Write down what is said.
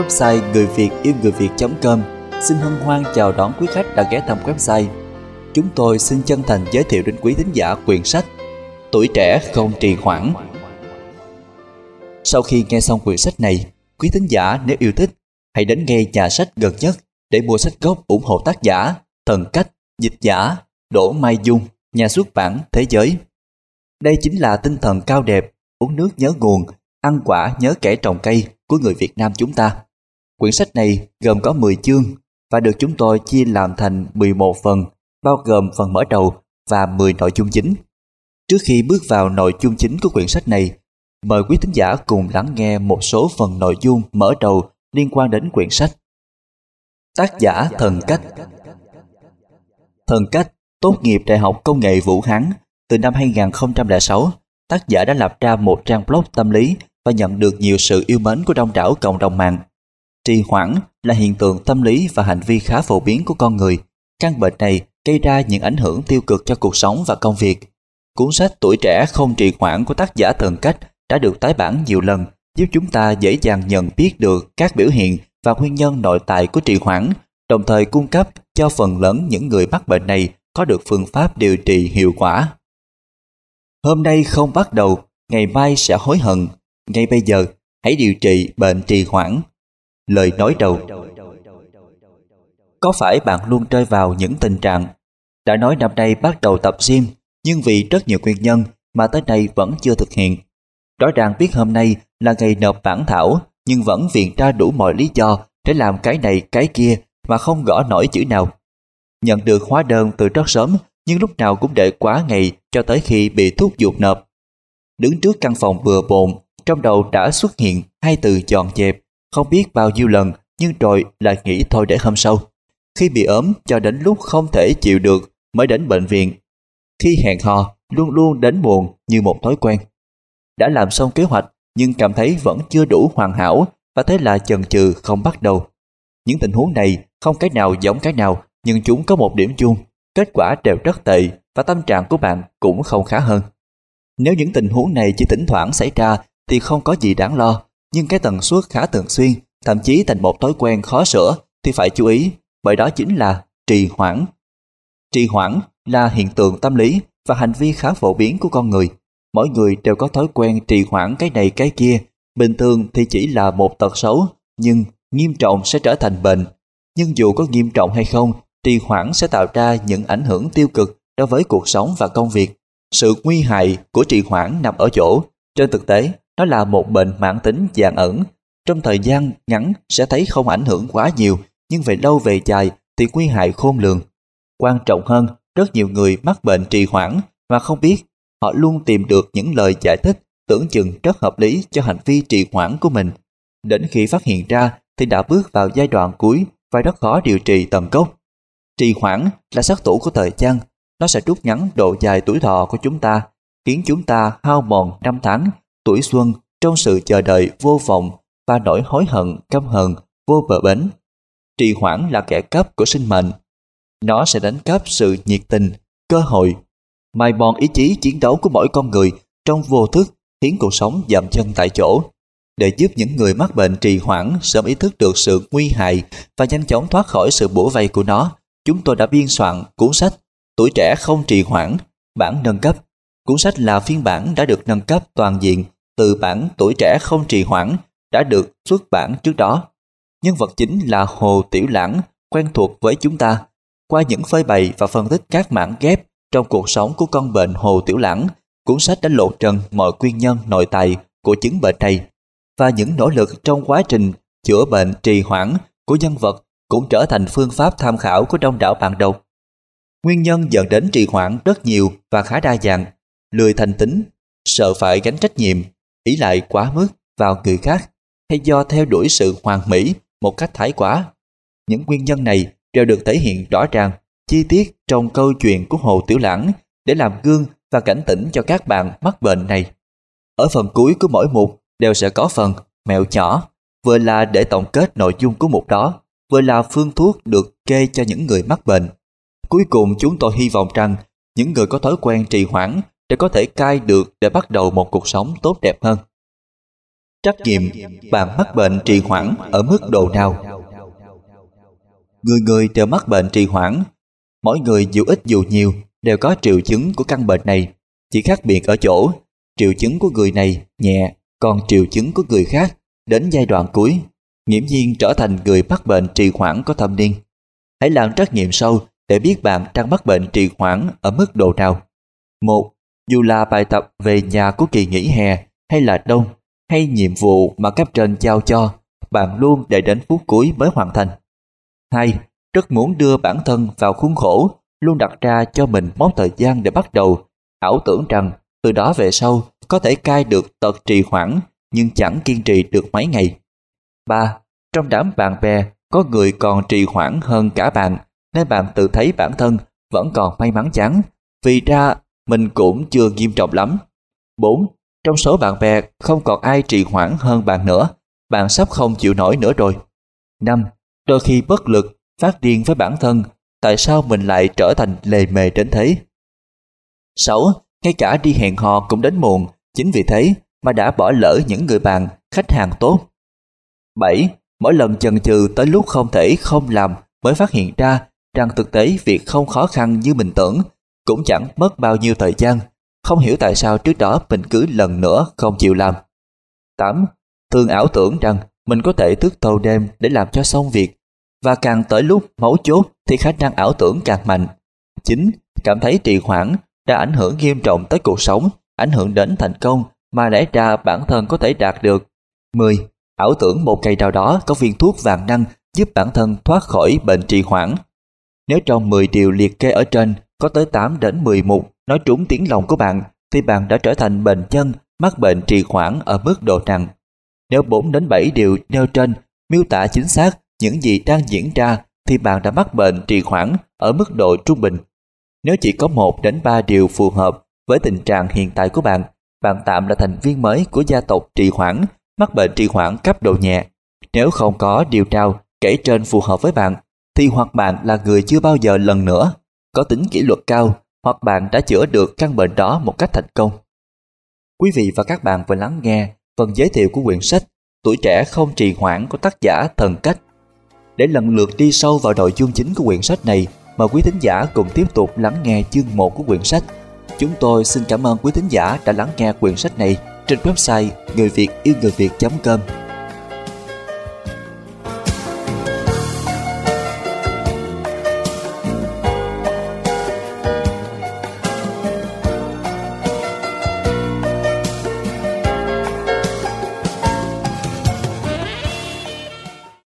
Website người Việt yêu người Việt.com xin hân hoan chào đón quý khách đã ghé thăm website. Chúng tôi xin chân thành giới thiệu đến quý thính giả quyển sách Tuổi trẻ không trì hoãn. Sau khi nghe xong quyển sách này, quý thính giả nếu yêu thích, hãy đến ngay nhà sách gần nhất để mua sách gốc ủng hộ tác giả, thần cách, dịch giả, Đỗ Mai Dung, nhà xuất bản Thế Giới. Đây chính là tinh thần cao đẹp, uống nước nhớ nguồn, ăn quả nhớ kẻ trồng cây của người Việt Nam chúng ta. Quyển sách này gồm có 10 chương và được chúng tôi chia làm thành 11 phần, bao gồm phần mở đầu và 10 nội dung chính. Trước khi bước vào nội dung chính của quyển sách này, mời quý thính giả cùng lắng nghe một số phần nội dung mở đầu liên quan đến quyển sách. Tác giả Thần Cách Thần Cách tốt nghiệp Đại học Công nghệ Vũ Hán từ năm 2006, tác giả đã lập ra một trang blog tâm lý và nhận được nhiều sự yêu mến của đông đảo cộng đồng mạng. Trì hoãn là hiện tượng tâm lý và hành vi khá phổ biến của con người. Căn bệnh này gây ra những ảnh hưởng tiêu cực cho cuộc sống và công việc. Cuốn sách Tuổi trẻ không trì hoãn của tác giả Thần Cách đã được tái bản nhiều lần, giúp chúng ta dễ dàng nhận biết được các biểu hiện và nguyên nhân nội tại của trì hoãn, đồng thời cung cấp cho phần lớn những người mắc bệnh này có được phương pháp điều trị hiệu quả. Hôm nay không bắt đầu, ngày mai sẽ hối hận. Ngay bây giờ, hãy điều trị bệnh trì hoãn. Lời nói đầu Có phải bạn luôn rơi vào những tình trạng đã nói năm nay bắt đầu tập gym nhưng vì rất nhiều nguyên nhân mà tới nay vẫn chưa thực hiện. Rõ ràng biết hôm nay là ngày nộp bản thảo nhưng vẫn viện ra đủ mọi lý do để làm cái này cái kia mà không gõ nổi chữ nào. Nhận được hóa đơn từ rất sớm nhưng lúc nào cũng đợi quá ngày cho tới khi bị thúc giục nộp. Đứng trước căn phòng bừa bộn, trong đầu đã xuất hiện hai từ dọn dẹp, không biết bao nhiêu lần nhưng rồi lại nghĩ thôi để hôm sau. Khi bị ốm cho đến lúc không thể chịu được mới đến bệnh viện. Khi hẹn hò, luôn luôn đến muộn như một thói quen. Đã làm xong kế hoạch nhưng cảm thấy vẫn chưa đủ hoàn hảo và thế là chần chừ không bắt đầu. Những tình huống này không cái nào giống cái nào nhưng chúng có một điểm chung kết quả đều rất tệ và tâm trạng của bạn cũng không khá hơn. Nếu những tình huống này chỉ thỉnh thoảng xảy ra thì không có gì đáng lo, nhưng cái tần suất khá thường xuyên, thậm chí thành một thói quen khó sửa thì phải chú ý, bởi đó chính là trì hoãn. Trì hoãn là hiện tượng tâm lý và hành vi khá phổ biến của con người. Mỗi người đều có thói quen trì hoãn cái này cái kia, bình thường thì chỉ là một tật xấu, nhưng nghiêm trọng sẽ trở thành bệnh. Nhưng dù có nghiêm trọng hay không trì hoãn sẽ tạo ra những ảnh hưởng tiêu cực đối với cuộc sống và công việc. Sự nguy hại của trì hoãn nằm ở chỗ, trên thực tế, nó là một bệnh mãn tính dạng ẩn. Trong thời gian ngắn sẽ thấy không ảnh hưởng quá nhiều, nhưng về lâu về dài thì nguy hại khôn lường. Quan trọng hơn, rất nhiều người mắc bệnh trì hoãn mà không biết, họ luôn tìm được những lời giải thích tưởng chừng rất hợp lý cho hành vi trì hoãn của mình. Đến khi phát hiện ra thì đã bước vào giai đoạn cuối và rất khó điều trị tầm gốc. Trì hoãn là sát thủ của thời gian, nó sẽ rút ngắn độ dài tuổi thọ của chúng ta, khiến chúng ta hao mòn năm tháng, tuổi xuân trong sự chờ đợi vô vọng và nỗi hối hận căm hờn vô bờ bến. Trì hoãn là kẻ cấp của sinh mệnh. Nó sẽ đánh cắp sự nhiệt tình, cơ hội, mài mòn ý chí chiến đấu của mỗi con người trong vô thức khiến cuộc sống dậm chân tại chỗ để giúp những người mắc bệnh trì hoãn sớm ý thức được sự nguy hại và nhanh chóng thoát khỏi sự bủa vây của nó chúng tôi đã biên soạn cuốn sách Tuổi trẻ không trì hoãn, bản nâng cấp. Cuốn sách là phiên bản đã được nâng cấp toàn diện từ bản Tuổi trẻ không trì hoãn đã được xuất bản trước đó. Nhân vật chính là Hồ Tiểu Lãng, quen thuộc với chúng ta. Qua những phơi bày và phân tích các mảng ghép trong cuộc sống của con bệnh Hồ Tiểu Lãng, cuốn sách đã lộ trần mọi nguyên nhân nội tại của chứng bệnh này và những nỗ lực trong quá trình chữa bệnh trì hoãn của nhân vật cũng trở thành phương pháp tham khảo của đông đảo bạn đọc. Nguyên nhân dẫn đến trì hoãn rất nhiều và khá đa dạng, lười thành tính, sợ phải gánh trách nhiệm, ý lại quá mức vào người khác hay do theo đuổi sự hoàn mỹ một cách thái quá. Những nguyên nhân này đều được thể hiện rõ ràng, chi tiết trong câu chuyện của Hồ Tiểu Lãng để làm gương và cảnh tỉnh cho các bạn mắc bệnh này. Ở phần cuối của mỗi mục đều sẽ có phần mẹo nhỏ, vừa là để tổng kết nội dung của mục đó, vừa là phương thuốc được kê cho những người mắc bệnh. Cuối cùng chúng tôi hy vọng rằng những người có thói quen trì hoãn để có thể cai được để bắt đầu một cuộc sống tốt đẹp hơn. Trắc nghiệm bạn mắc bệnh trì hoãn ở mức độ nào? Người người đều mắc bệnh trì hoãn. Mỗi người dù ít dù nhiều đều có triệu chứng của căn bệnh này. Chỉ khác biệt ở chỗ, triệu chứng của người này nhẹ, còn triệu chứng của người khác đến giai đoạn cuối, nghiễm nhiên trở thành người mắc bệnh trì hoãn có thâm niên. Hãy làm trắc nghiệm sâu để biết bạn đang mắc bệnh trì hoãn ở mức độ nào. Một, dù là bài tập về nhà của kỳ nghỉ hè hay là đông hay nhiệm vụ mà cấp trên giao cho, bạn luôn để đến phút cuối mới hoàn thành. 2. Rất muốn đưa bản thân vào khuôn khổ, luôn đặt ra cho mình mốc thời gian để bắt đầu, ảo tưởng rằng từ đó về sau có thể cai được tật trì hoãn nhưng chẳng kiên trì được mấy ngày. 3. Trong đám bạn bè có người còn trì hoãn hơn cả bạn nên bạn tự thấy bản thân vẫn còn may mắn chán vì ra mình cũng chưa nghiêm trọng lắm. 4. Trong số bạn bè không còn ai trì hoãn hơn bạn nữa, bạn sắp không chịu nổi nữa rồi. 5. Đôi khi bất lực, phát điên với bản thân, tại sao mình lại trở thành lề mề đến thế? 6. Ngay cả đi hẹn hò cũng đến muộn, chính vì thế mà đã bỏ lỡ những người bạn, khách hàng tốt. 7. Mỗi lần chần chừ tới lúc không thể không làm mới phát hiện ra rằng thực tế việc không khó khăn như mình tưởng, cũng chẳng mất bao nhiêu thời gian không hiểu tại sao trước đó mình cứ lần nữa không chịu làm. 8. Thường ảo tưởng rằng mình có thể thức thâu đêm để làm cho xong việc và càng tới lúc máu chốt thì khả năng ảo tưởng càng mạnh. 9. Cảm thấy trì hoãn đã ảnh hưởng nghiêm trọng tới cuộc sống, ảnh hưởng đến thành công mà lẽ ra bản thân có thể đạt được. 10. Ảo tưởng một ngày nào đó có viên thuốc vàng năng giúp bản thân thoát khỏi bệnh trì hoãn. Nếu trong 10 điều liệt kê ở trên có tới 8 đến 10 mục nói trúng tiếng lòng của bạn thì bạn đã trở thành bệnh nhân mắc bệnh trì hoãn ở mức độ nặng. Nếu 4 đến 7 điều nêu trên miêu tả chính xác những gì đang diễn ra thì bạn đã mắc bệnh trì hoãn ở mức độ trung bình. Nếu chỉ có 1 đến 3 điều phù hợp với tình trạng hiện tại của bạn, bạn tạm là thành viên mới của gia tộc trì hoãn, mắc bệnh trì hoãn cấp độ nhẹ. Nếu không có điều trao kể trên phù hợp với bạn, thì hoặc bạn là người chưa bao giờ lần nữa có tính kỷ luật cao hoặc bạn đã chữa được căn bệnh đó một cách thành công. Quý vị và các bạn vừa lắng nghe phần giới thiệu của quyển sách Tuổi trẻ không trì hoãn của tác giả Thần Cách. Để lần lượt đi sâu vào nội dung chính của quyển sách này, mời quý thính giả cùng tiếp tục lắng nghe chương 1 của quyển sách. Chúng tôi xin cảm ơn quý thính giả đã lắng nghe quyển sách này trên website người việt yêu người việt.com